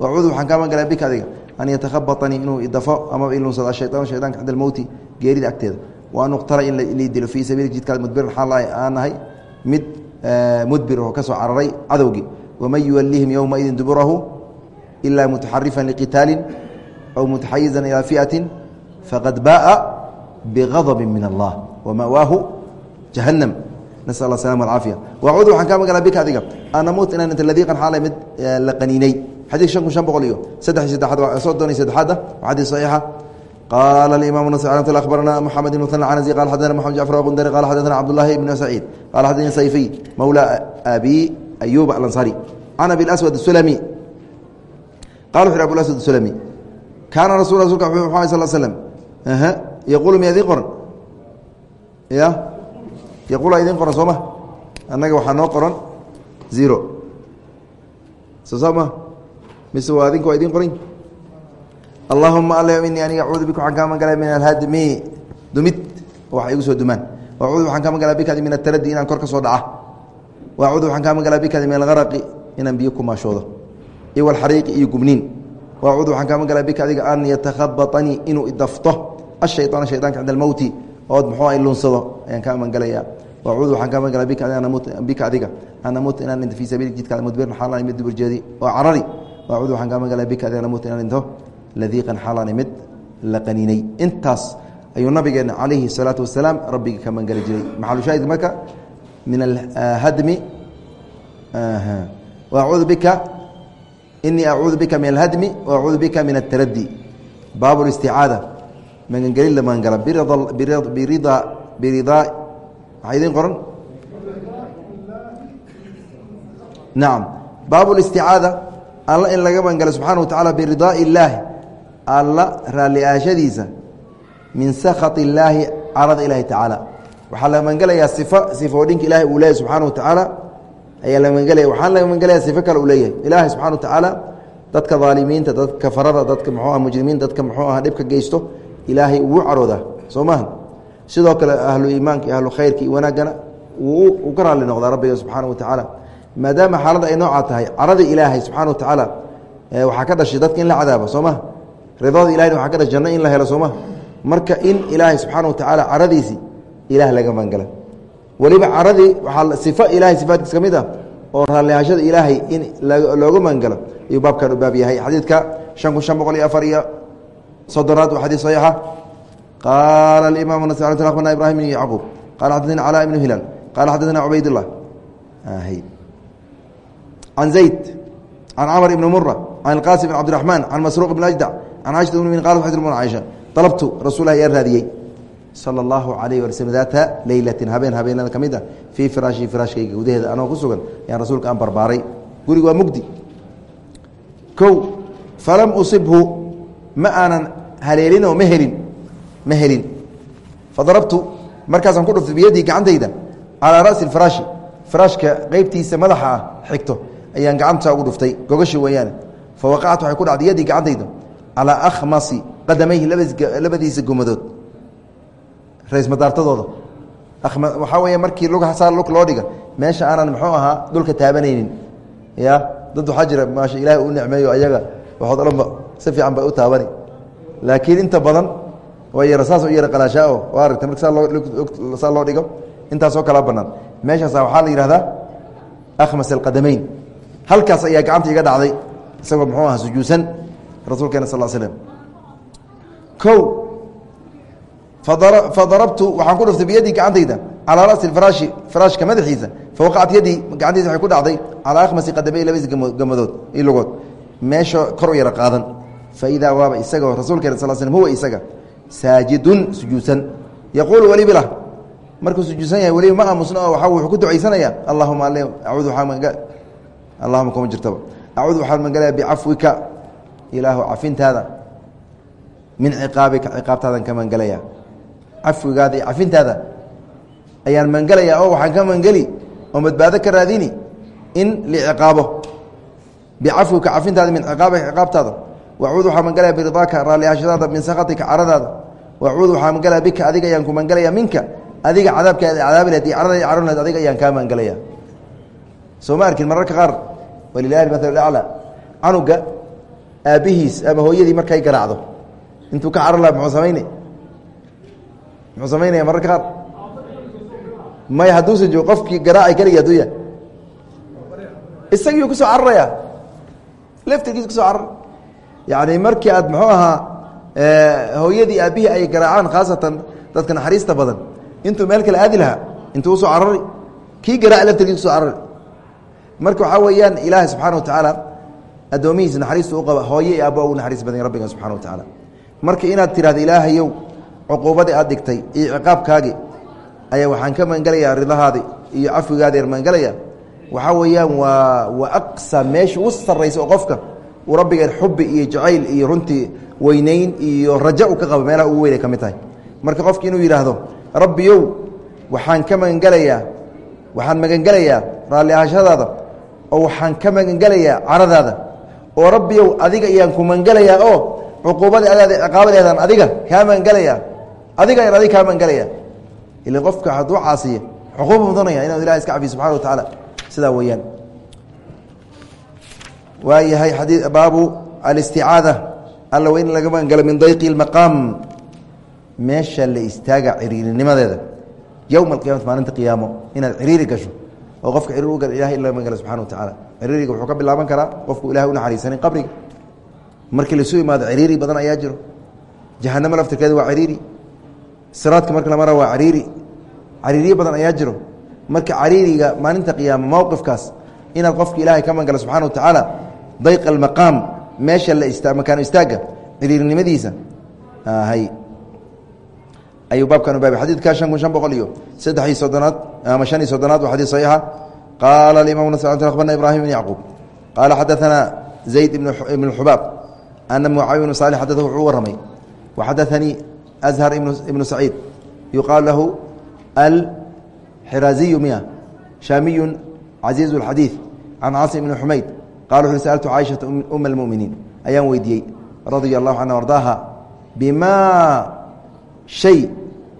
wacuudu waxaan kaa magangalaa bika adiga an yatakhabatanii inuu idafo ama ilunsado ashayaan shaydanka cinda almowti geerida agteeda wa an uqtala in lii dilo fii sabiili jidkaad mudbiran xaal aan nahay mid mudbir oo ka soo cararay cadowgii waman yuwalihim yowmaidin duburahu ilaa mutaxarifan liqitaalin aw mutaxayizan ilaa fiatin faqad baaa bigadabin min allah wama'waahu jahannam nasal alla salam alcaafiya wacuudu waxaan kaa maganaa bika adiga an amuut inaan inta ladiiqan xaalay mid la qaniinay xadii an kun an boqol iyo saddex saddeaad soddon iyo saddexaada waa xadii saxiixa qala imam nas abarana mxamed ibn mn anasi qal xadana mxamed jacfar qundari qal xadana cabdullahi ibn saciid qala xadana sayfiy mawla abi ayub alansaari can abi aswad sulami qala wuxu abu aswad sulami kaana rasul rasulka mxamed sal slm yaquulu miya idin qoran ya yaquula idin qoran sooma annaga waxaa noo qoran zero. So sooma mise waa adinka waa idin qoran allahuma al inii aniga acuudu bika waxaan kaa magalay min alhadmi dumid oo wax igu soo dumaan. Wacuudu waxaan kaa magalaa bikadi min ataradi inaan kor ka soo dhaca. Wacuudu waxaan kaa magalaa bikadi min algaraqi inaan biyo ku maashoodo. Iyo walxariiqi iyo gubniin. Wacuudu waxaan kaa magalaa bika adiga an yatakhabatanii inuu idafto ashayطaana shayطanka cinda almowti ood muxuu ay lunsado ayaan kaa magalaya wacuudu waxaan kaa magalaa bika adiga an amuuta inaan dhinto fii sabiili jidkaada mudbiran xaalaan mid duburjeedi oo carari wacuudu waxaan kaa magalaa bika adiga namuuta inaan dhinto ladiiqan xaalaan mid la qaniinay intaas ayuu nabigeena calayhi الsalaatu wasalaam rabbigii ka mangeli jiray maxalushaahidka marka min alhadmi acuudu bika inii acuudu bika min alhadmi waacuudu bika min ataradi baabu اlisticaada magangelin la magangala birida biridaa waxaa idin qoran nacam baabu اlisticaada alla in laga magangalo subxaana wa tacala biridaaءi illaahi alla raalli aashadiisa min sakhaط illaahi carada ilaahi tacaala waxaa la magangelayaa sifo sifoodhinka ilaahay uu leeyahy subxaana wa tacaala ayaa la magangelaya waxaan la magangelayaa sifo kale uu leeyahay. Ilaahay subxana wa tacaala dadka daalimiinta dadka farada dadka muxuu ah mujrimiin dadka muxuu ah dhibka geysto ilaahay ugu caroodaa. Soo maaha sidoo kale ahlu iimaanka iyo ahlu khayrka iyo wanaaggana wuu ka raalli noqdaa rabbiga subxaana wa tacaala maadaama xaaladda ay noocaa tahay carada ilaahay subxana wa tacaala waxaa ka dhashay dadka in la cadaabo soo maha ridada ilahina waxaa ka dhashay janno in la helo soo maha marka in ilaahay subxaana wa tacaala caradiisii ilaah laga magangala weliba caradii waxaa sifo ilahay sifaatkiis ka mid ah oo raallihashada ilaahay in looga magangalo ayuu baabkan u baab yahay. Xadiidka shan kun shan boqol iyo afar iyo soddonaad waa xadiis saxiixa. Qaala alimaam nas akhbarna ibrahim bn yacquub. Qala xadadna calaa ibnu hilaal qala xadadna cubaydullah can camr ibni mura can alqasim bn cabdiraxmaan can masruuq bn ajdac can caishata bn min qala waxay tilmuna caisha dalabtu rasuulahi yaa raadiyey sala allahu calayh wala slm daata leylatin habeen habeenada ka mid a fii firaashi firaashkayga gudaheeda anoo ku sugan yaan rasuulka aan barbaaray guriga waa mugdi kow falam usibhu ma aanan haleelinoo ma helin ma helin fadarabtu markaasaan ku dhuftay biyadii gacantayda calaa ra'si firaashi firaashka qeybtiisa madaxa ah xigto ayaan gacanta ugu dhuftay. Gogashi weeyaane fa waqacat waxay ku dhacday yadii gacantayda. Calaa akhmasi qadamayhi labadiisa gomadood. Raismadaartadooda waxaa weeye markii lugsaa lug loo dhiga meesha aanan muxuu ahaa dhulka taabanaynin. Ya dad waxaa maasha ilaahay u nicmeeyo ayaga. Waxood dhanba si fiican bay u taabani. Laakiin inta badan waa yara u yara qalaashaao waa aragtay marka saa loo dhigo intaasoo kala banaan. Meeshaasa waxaa la yihahdaa akhmas alqadamayn halkaas ayaa gacanta iga dhacday isagoo muxuu aha sujuudsan rasuulkeena sal slm o fadarabtu waxaan ku dhuftay biyadii gacantayda calaa rasi firaashi firaashka madaxiisa fawaqacat yadii gacantaysa waxay ku dhacday calaa akhmasi qadamey labadiisa gamadood iyo lugood meesha kor u yara qaadan. Fa idaa waaba isagao rasuulkeena sal slm huwa isaga saajidun sujuudsan yaquulu weli bilah. Markuu sujuudsan yahay weliba ma aamusno waa wuxuu ku ducaysanayaa allahuma ale acuudu waaa allahuma kuma jirtaba acuudu waxaan magangalaya bicafwika ilaahu cafintaada. Min ciqaabika ciqaabtaadan ka mangelaya cafwigaada iyo cafintaada. Ayaan mangelayaa oo waxaan ka mangeli oo badbaado ka raadini in liciqaabo. Bicafwika cafintaada min ciqaabika ciqaabtaada. Wacuud waxaa mangelaya biridaaka raalliyaashadaada min sakatika caradaada. Wacuudu waxaa magangalaya bika adiga ayaan ku magangalaya minka. Adiga cadaabka cadaabi lahed iyo carada caron lahed adiga ayaan kaa magangalaya soo ma arkin mararka qaar? Walilahi maal aclى canuga aabbihiis ama hooyadii markay garaacdo. Intuu ka carar laha muxuu samaynaya mararka qaar? May hadduusan joog qofkii garaacay keligii adduunya isagiiu ku soo cararaya. Laftirkiisa ku soo carar. Yani markii aad muxuu ahaa hooyadii aabbihii ay garaacaan khaasatan dadka naxariista badan intuu meel kale aadi lahaa intuu u soo carari. Kii garaac laftirkiisa ku soo carari marka waxaa weeyaan ilaahay subxana wa tacaala addoomihiisa naxariista u qaba hooye iyo aabba ugu naxariis badan rabbiga subxana wa tacaala marka inaad tidhahdo ilaahayow cuquubadii aad dhigtay iyo ciqaabkaagi ayaa waxaan ka magangelayaa ridahaadi iyo cafwigaadi magangelaya waxaa weeyaan waa waa aqsa meesha u sarraysa oo qofka uu rabbigeen xubi iyo jacayl iyo runtii weynayn iyo raja u ka qabo meelaha ugu weynay ka mid tahay. Marka qofki inuu yidhaahdo rabbiyow waxaan ka magangelayaa waxaan magangelayaa raalli ahashadaada oo waxaan ka magangelayaa caradaada. Oo rabbiyow adiga ayaan ku magangelayaa oo cuquubadii adaada ciqaabadeedaan adiga kaa magangelayaa adiga ayaan adiga kaa magangelayaa ila qofka hadduu caasiya cuquuba mudanaya inuu ilahay iska cafiyo subxana wa tacaala. Sidaa weeyaan. Waa yahay xadii baabu alisticaada. Alla in laga magangalo min dayqi اlmaqaam meesha la istaaga ciriirinimadeeda yowma alqiyamati maalinta qiyaamo. Inaad ciriiri gasho oo qofka ciriir u gal ilahay in laga magangalo subxana wa tacaala. Ciriiriga wuxuu ka bilaaban karaa qofku ilahay unaxariisanin qabriga. Markii lasu imaado ciriiri badan ayaa jiro. Jahanamo laftirkeeda waa ciriiri siraadka marka la mara waa ciriiri cariiriyo badan ayaa jiro. Marka cariiriga maalinta qiyaama mowqifkaas inaad qofka ilaahay ka magangalo subxana wa tacaala dayq almaqaam meesha la makaano istaagga ciriirinimadiisa hay ayuu baabkan u baabay xadiidka shan kun shan boqol iyo saddex iyo soddonaad ama shan iyo soddonaad waa xadiid saxiixa qaala alimam nas akhbarna ibrahim ibn yacquub qaala xadaثana zayd ibn xubaab ana mucaawiya ibnu salix xadada wuxuu warramay waxadaثanii azhar ibnu saciid yuqaalu lahu alxiraaziyu miya shaamiyu casiiz اlxadiid can caasim ibni xumayd qala wuxu sأltu caaishaةa uma اlmuminiin ayaan weydiiyey radia allahu canha ardaaha bima shay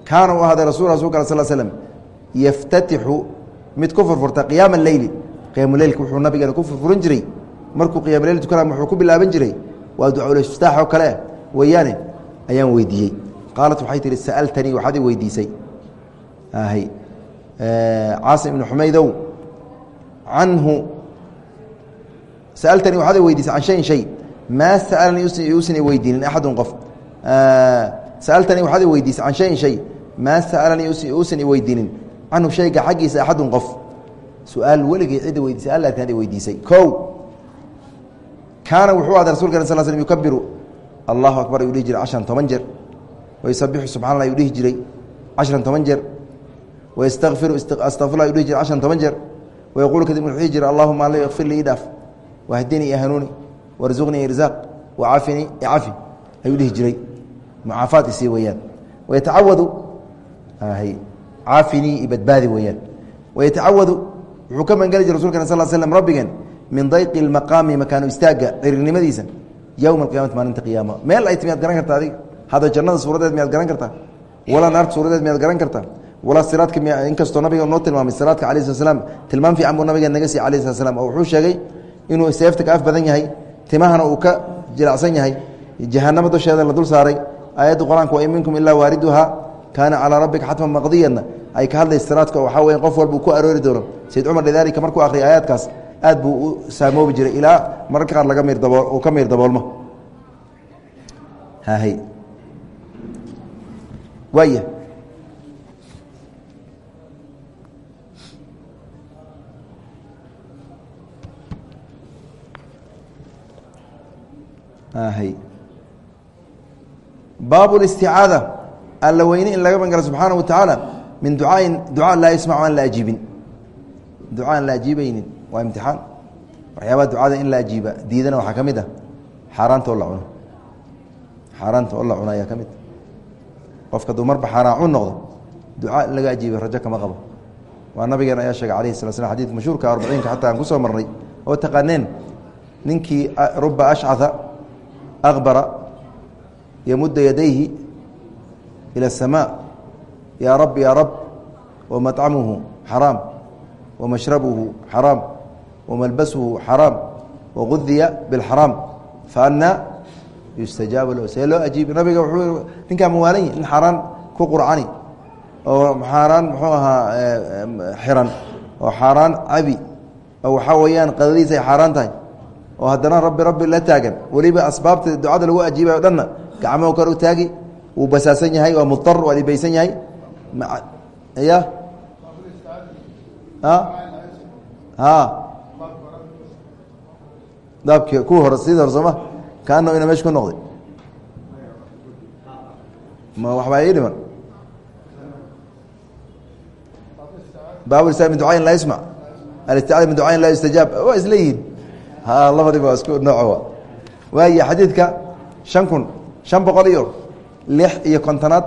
kaana u ahaaday rasul rasulka sl slm yaftatixu mid ku furfurta qiyaama leyli qiyaamuleylka wuxuu nabigeena ku furfurin jiray. Markuu qiyamuleyl tukana wuxuu ku bilaaban jiray. Waa ducauliftaax oo kale. Weeyaane ayaan weydiiyey. Qaalat waxay tihi sa'altanii waxaad i weydiisay. Caasim ibnu xumaydow canhu sa'altanii waxaad i weydiisay can shayin shay. Maa sa'alanii uusan i weydiinin axadun qof sa'altanii waxaad i weydiisay can shayin shay maa sa'alanii uusan i weydiinin canhu shayga xaggiisa axadun qof su'aal weligay cida weydiisay alla arkaan weydiisay kow kaana wuxuu ahday rasulka sal slm yukabiru allahu akbar ayuu dhihi jiray cashran toban jeer wayusabixu subxana allah ayuu dhihi jiray cashran toban jeer wayastakfiru astaqfirlah ayuu dhihi jiray cashran toban jeer wayaquulu kadib wuxuu dhihi jiray allahuma alla ikfir lii idhaaf wahdinii iyo hanuuni warzuqnii irzaaq wacafinii icafi ayuu dhihi jiray mucaafaad isii weeyaan. Wayatacawadu caafinii i badbaadi weeyaan. Wayatacawadu wuxuu ka mangeli jiray rasulkana sal slm rabbigeen min dayqi اlmaqaami makaanu istaagga cirirnimadiisa yowma alqiyamati maalinta qiyaama meel ay ti miyaad garan kartaa adig hada jannada suuradeed miyaad garan kartaa? Walaa naarta suuradeed miyaad garan kartaa? Walaa siraadka m inkastoo nabiga noo tilmaamay siraadka alayh slat slam tilmaam fiican buu nabiga naga siiy alayh slat slam oo wuxuu sheegay inuu seefta ka af badan yahay timahana uu ka jilacsan yahay jahanamo dusheeda la dul saaray aayadda qur'aanka wain minkum ilaa waariduha kaana calaa rabbika xatman maqdiyanna ay ka hadlaysa siraadka waxaa weya qof walba uu ku aroori doono. Sayid cumar lidaalika markuu akhriyay aayaadkaas aad buu u saamoobi jiray ilaa mararka qaar laga miir uu ka miir daboolmo. Hahay waaya hahay baab ااsticaada alla weyne in laga magalo subxaana wa tacaala min ducaain ducaa laa yusmacu aan la ajiibin. Duca aan la ajiibaynin waa imtixaan. Waxyaabaha ducada in la ajiiba diidana waxaa ka mid ah xaaraanta oo la cuno. Xaaraanta oo la cuno ayaa ka mid. Qofka duu marba xaaraan cun noqdo ducaa in laga ajiibay rajo kama qabo. Waa nabigeen ayaa sheegay alayhi sala slam xadidka mashhuurka arbaciinka yamudda yadayhi ilى السmاء ya rab ya rab ومطcمhu xarاam وmaشhربhu xarاam وmalbashu xarاam وغudiya bالxarاam faأna yustajaab lah see loo ajiib nabiga wuuu ninkaa mawaalany nin xaaraan ku qurcani oo xaaraan muxuu ahaa xiran oo xaaraan cabi oo waxaa weeyaan qadadiisa ay xaaraan tahay oo haddana rabbi rabbi la taagan weliba asbaabta ducada lagu ajiibayo dhanna gacmahu kor u taagi wuu basaasan yahay waa mudar waa dhibaysan yahay. Ya daabki ku hor sidii sooma. Kaano ina meesha ku noqday. Ma waxbaa ii dhiman. Baab istaa min ducaayin laa yusmac alisticaada min ducaayin laa yustajaab. Waa isla yihiin ha labadiba waa isku noocowa waaya xadiidka shan kun shan boqol iyo lix iyo kontonaad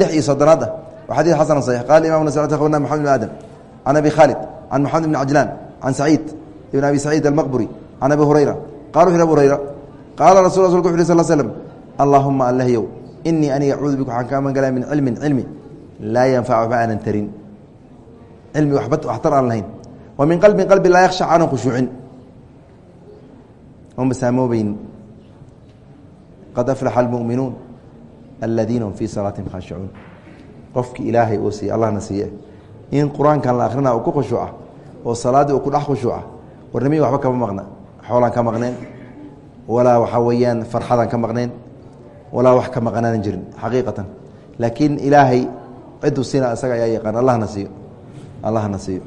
lix iyo soddonaad ah. Xadid xasan صaxiix qala imam nas akhbarna maxamed bn aadam can abi khaalid can maxamed bn cajlaan can saciid ibn abi saciid almaqburi can abi hurayra qala wuxu abu hurayra qaala rasul rasulka wuxu sl slm allahuma allahyow inii aniga acuudu bika waxaan kaa magangalaya min cilmin cilmi laa yanfac waxba aanan tarin. Cilmi waxba waxtar aan lahayn. Wa min qalbin qalbi laa yaksha aanan khushuucin. Oonba saamoobaynin qad aflaxa almu'minuun aladiina hum fii salaatin khaashicuun qofki ilaahay uu siiye allahna siiye in qur'aankan la akhrina uu ku khushuuca oo salaaddii uu ku dhex khushuuca warnimihi waxba kama maqna xoolaan ka maqneen walaa waxaa weeyaan farxadaan ka maqneen walaa wax ka maqnaanan jirin xaqiiqatan laakiin ilaahay ciduu sina isaga ayaa yaqaan allahna siiyo allahna siiyo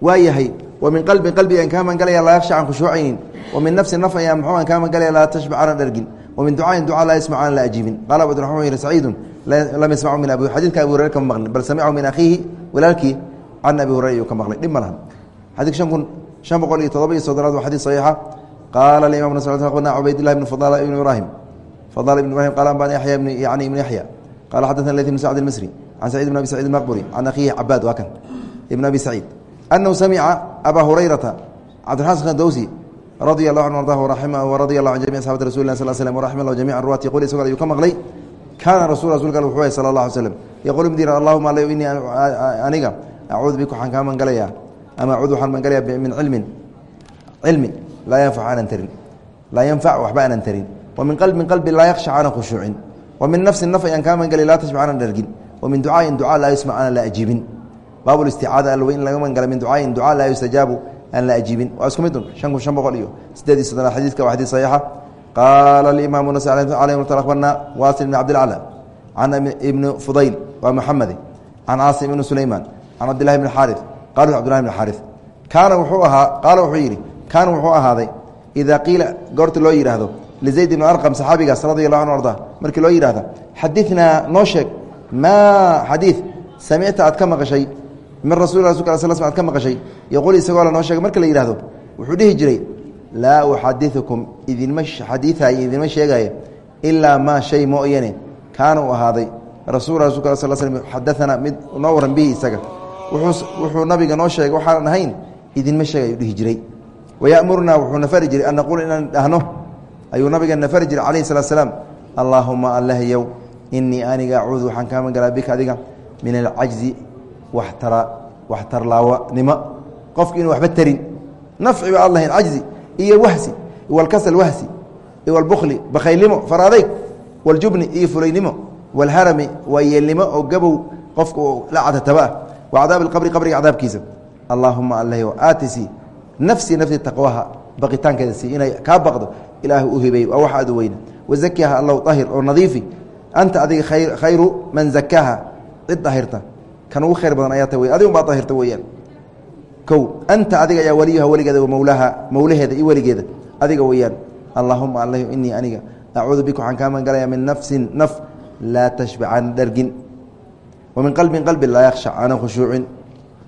waa yahay wa min qalbin qalbi aan kaa magangalaya laa yaksha khushuucaynin min nafsi naf ayaa kaa magangalaya laa tashbac aanan dhargin wa min ducaain ducaa laa yasmac la ajiibin qaala abdiraxman yihi saciidun lam yasmacu min abi xadidka abi hurayra kama maqlin bal samicahu min akhiihi walaalkii can abi hurayra iyuu ka maqlay dhib ma xadiidka shan kun shan boqol iyo todoba iyo soddonaad waa xadiid saxiixa qaala alimam nas qna cubaydillahi bn fadala ibn ibrahim fadala ibn ibrahim qala ambana yaxya yani ibn yaxya qala xadana layt ibn sacd almisri can sacid ibn abi sacid almaqburi can akhiihi cabaad waa kan ibn abi saciid anahu samica abaa hurayrata cabdiraxman dowsi radia allahu anhu ardahu raxima waradia allahu an jamic asxaabati rasuli lah sal slm waraxima allahu jamica ruwaati yaqul isagoo ayuu ka maqlay kaana rasul rasulka al wuxuu sala allah alay slam yaquul mdiina allahuma ala inii aniga. Acuudu bika waxaan kaa mangalayaa ama acuud waxaan mangalayaa min cilmin cilmi laa yanfac aanan tarin. Laa yanfac waxba aanan tarin. Wa min qalbin qalbi laa yaksha aanan khushuucin wa min nafsin naf ayaan kaa mangalay laa tashbac aanan dhargin wa min ducaain ducaa laa yusmac aanan la ajiibin baab isticaada alwe in laga mangala min ducaain ducaa laa yustajaabu aan la ajiibin. Waa isku midun shan kun shan boqol iyo sideed iyo soddonaad xadiidka waa xadiid saxiixa. Qaala alimaamu nas aleyh akhbarna waasil ibn cabdilcla can ibni fudayl waa maxamedi can caasim ibni sulaymaan can cabdillahi bn xaari qala cbdillahi bn xaari kaana wuxuu ahaa qaala wuxuu yidhi kaana wuxuu ahaaday idaa qiila goorta loo yidhaahdo lizayd ibn arqam saxaabigaas radi allahu anu arda markii loo yidhahdo xadinaa noo sheeg maa xadiid samicta aad ka maqashay min rasul ad ka maqashay yoqul isagoo la noo sheegay marka la yidhahdo wuxuu dhihi jiray laa uxadiukum idinma xadiiayo idinma sheegaayo ilaa maa shay mooyane kaana uu ahaaday rasul rasulk sl sl xadaanaa mid noo waran bihi isaga. Wuxuu nabiga noo sheegay waxaanan ahayn idinma sheegay dhihi jiray. Wayamurunaa wuxuu nafari jiray an naquula inaan dhahno ayuu nabiga nafari jiray calayhi salatu slaam allaahuma allahyow inii aniga acuudu waxaan kaa magalaa bika adiga min alcajzi waxtara waxtarlaawanimo qofki inuu waxba tarin nafci ba ad lahayn cajzi iyo wahsi iwalkasal wahsi iwalbukli bakhaylnimo faraadeyg waljubni iyo fulaynimo walharami waa yeelnimo oo gabow qofka uu la catataba ah wa cadaab alqabri qabriga cadaabkiisa. Allaahuma allahyow aatisi nafsii nafti taqwaha baqitaankeeda si inay kaa baqdo ilaahu u hibeey waa wax aad u weyna wazakiha allow ahir oo nadiifi anta adiga khayru man zakaaha cid ahirta kan ugu khayr badan ayaa ta adigun baa ahirta weeyaan. Kow anta adiga ayaa waliyuha weligeeda mawlaha mawlaheeda iyo weligeeda. Adiga weeyaan allaahuma allahu inii aniga acuudu bika waxaan kaa magangalaya min nafsin naf laa tashbacan dhargin wa min qalbin qalbi laa yakhshac aanan khushuucin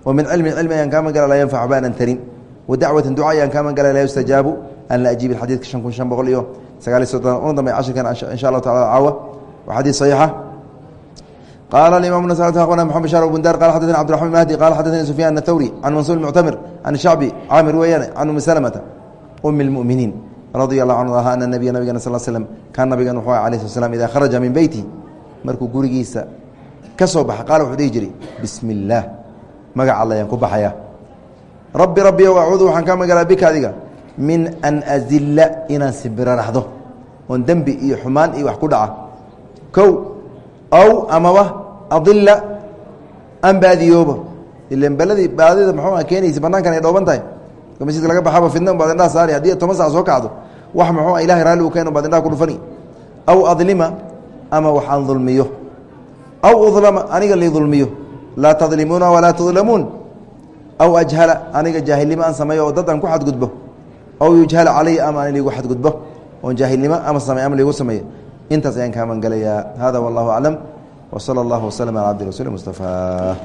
wa min cilmin cilmi ayaan kaa magala laa yanfac waxba aanan tarin wa dacwatin duca ayaan kaa magala laa yustajaabu aan la ajiibin xadiidka shan kun shan boqol iyo sagaaliy soddon una dambe cashirkan insha allahu tacala caawa waa xadiid saxiixa qala imam na akhbana mxamed shar bundar qala xadana cbdiraman mahdi qala xadana sufyan athawri can mansuur muctamir can shacbi caamir weeyaan can umi salmata umi اlmuminiin radia allahu canhu aha ana nabiya nabigana sal slm kaan nabigan wuxuu ahay alah sl slam idaa kharaja min beyti markuu gurigiisa ka soo baxa qaala wuxuu dhihi jiray bismi illaah magac allayaan ku baxaya rabbi rabbi ow acuudu waxaan kaa magalaa bika adiga min an azilla inaan sibiraraxdo oon dembi iyo xumaan iyo wax ku dhaca kow aw amaba adila an baadiyooba ilan beladii baadida muxuu keenaysa banaankan ay dhooban tahay. Laga baxaba fidna baad indhaha saari haddii toban sac soo kacdo wax muxuu ilahay raalli uu keeno baad indhaha ku dhufani. Aw adlima ama waxaan dulmiyo. Aw udlama aniga lii dulmiyo. Laa tadlimuuna walaa tudlamuun. Aw ajhala aniga jaahilnimo aan sameeyo oo dad aan ku xadgudbo. Aw yujhala calaya ama aan liigu xadgudbo. Oon jaahilnimo ama samey ama liigu sameeyo. Intaas ayaan kaa mangelayaa hada wallahu aclam wsala allahu waslm ala cabdi rasuuli mustafaa